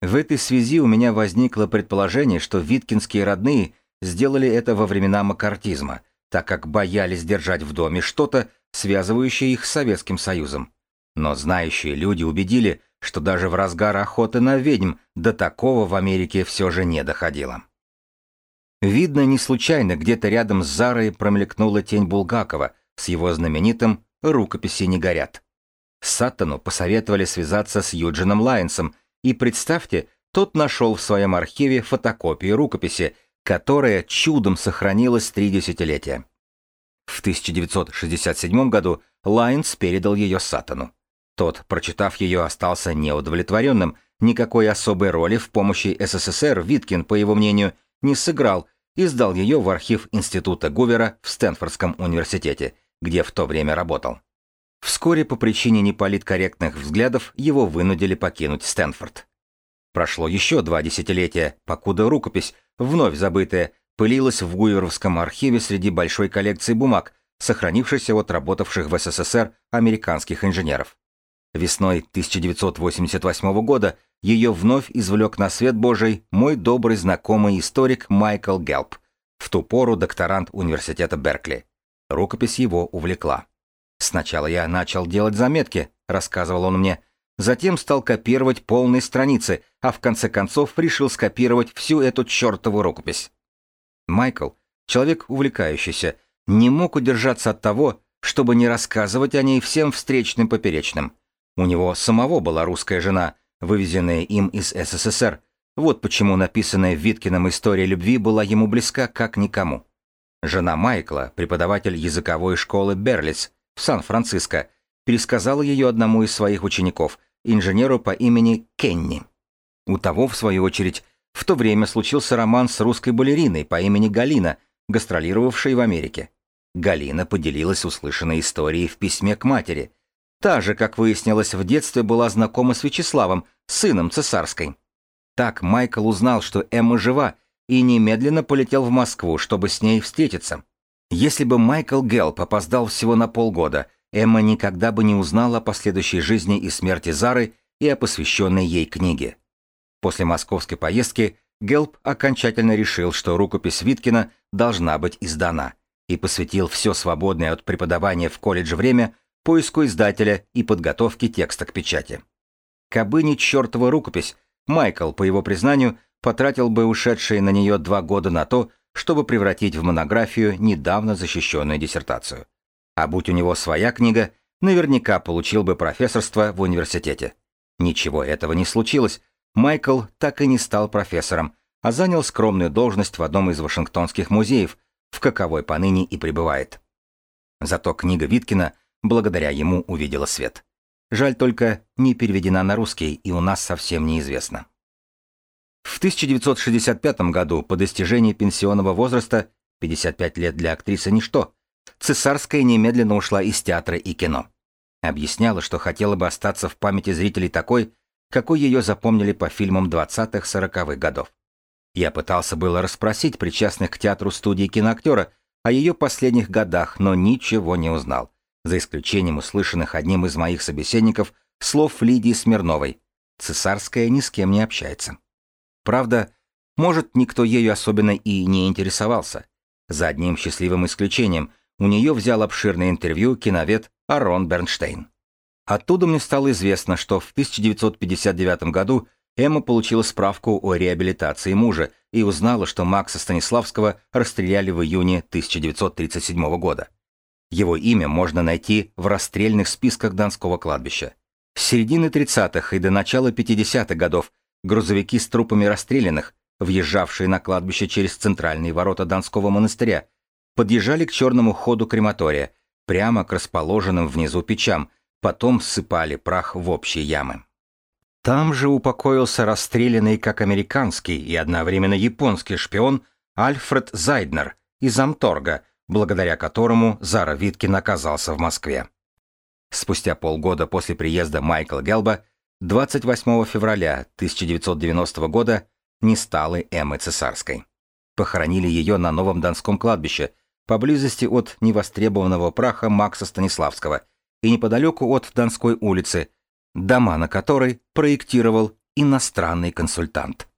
В этой связи у меня возникло предположение, что виткинские родные сделали это во времена макартизма, так как боялись держать в доме что-то, связывающее их с Советским Союзом. Но знающие люди убедили, что даже в разгар охоты на ведьм до такого в Америке все же не доходило. Видно, не случайно где-то рядом с Зарой промелькнула тень Булгакова с его знаменитым «Рукописи не горят». Саттону посоветовали связаться с Юджином Лайнсом, и представьте, тот нашел в своем архиве фотокопию рукописи, которая чудом сохранилась три десятилетия. В 1967 году Лайнс передал ее Саттону. Тот, прочитав ее, остался неудовлетворенным, никакой особой роли в помощи СССР Виткин, по его мнению, не сыграл и сдал ее в архив Института Гувера в Стэнфордском университете, где в то время работал. Вскоре по причине неполиткорректных взглядов его вынудили покинуть Стэнфорд. Прошло еще два десятилетия, покуда рукопись, вновь забытая, пылилась в Гуверовском архиве среди большой коллекции бумаг, сохранившейся от работавших в СССР американских инженеров. Весной 1988 года ее вновь извлек на свет Божий мой добрый знакомый историк Майкл Гелп, в ту пору докторант университета Беркли. Рукопись его увлекла. Сначала я начал делать заметки, рассказывал он мне, затем стал копировать полные страницы, а в конце концов решил скопировать всю эту чертову рукопись. Майкл, человек увлекающийся, не мог удержаться от того, чтобы не рассказывать о ней всем встречным поперечным. У него самого была русская жена, вывезенная им из СССР. Вот почему написанная Виткиным история любви была ему близка как никому. Жена Майкла, преподаватель языковой школы Берлиц, в Сан-Франциско, пересказала ее одному из своих учеников, инженеру по имени Кенни. У того, в свою очередь, в то время случился роман с русской балериной по имени Галина, гастролировавшей в Америке. Галина поделилась услышанной историей в письме к матери. Та же, как выяснилось, в детстве была знакома с Вячеславом, сыном цесарской. Так Майкл узнал, что Эмма жива, и немедленно полетел в Москву, чтобы с ней встретиться. Если бы Майкл Гелп опоздал всего на полгода, Эмма никогда бы не узнала о последующей жизни и смерти Зары и о посвященной ей книге. После московской поездки Гелп окончательно решил, что рукопись Виткина должна быть издана, и посвятил все свободное от преподавания в колледже время поиску издателя и подготовке текста к печати. Кабы не чертова рукопись, Майкл, по его признанию, потратил бы ушедшие на нее два года на то, чтобы превратить в монографию недавно защищенную диссертацию. А будь у него своя книга, наверняка получил бы профессорство в университете. Ничего этого не случилось. Майкл так и не стал профессором, а занял скромную должность в одном из вашингтонских музеев, в каковой поныне и пребывает. Зато книга Виткина благодаря ему увидела свет. Жаль только, не переведена на русский и у нас совсем неизвестна. В 1965 году, по достижении пенсионного возраста, 55 лет для актрисы ничто, Цесарская немедленно ушла из театра и кино. Объясняла, что хотела бы остаться в памяти зрителей такой, какой ее запомнили по фильмам 20-40-х годов. Я пытался было расспросить причастных к театру студии киноактера о ее последних годах, но ничего не узнал, за исключением услышанных одним из моих собеседников слов Лидии Смирновой. Цесарская ни с кем не общается. Правда, может, никто ею особенно и не интересовался. За одним счастливым исключением, у нее взял обширное интервью киновед Арон Бернштейн. Оттуда мне стало известно, что в 1959 году Эмма получила справку о реабилитации мужа и узнала, что Макса Станиславского расстреляли в июне 1937 года. Его имя можно найти в расстрельных списках Донского кладбища. С середины 30-х и до начала 50-х годов грузовики с трупами расстрелянных, въезжавшие на кладбище через центральные ворота Донского монастыря, подъезжали к черному ходу крематория, прямо к расположенным внизу печам, потом ссыпали прах в общие ямы. Там же упокоился расстрелянный как американский и одновременно японский шпион Альфред Зайднер из Амторга, благодаря которому Зара Виткин оказался в Москве. Спустя полгода после приезда Майкла Гелба, 28 февраля 1990 года, не стало Эммы Цесарской. Похоронили ее на Новом Донском кладбище, поблизости от невостребованного праха Макса Станиславского и неподалеку от Донской улицы, дома на которой проектировал иностранный консультант.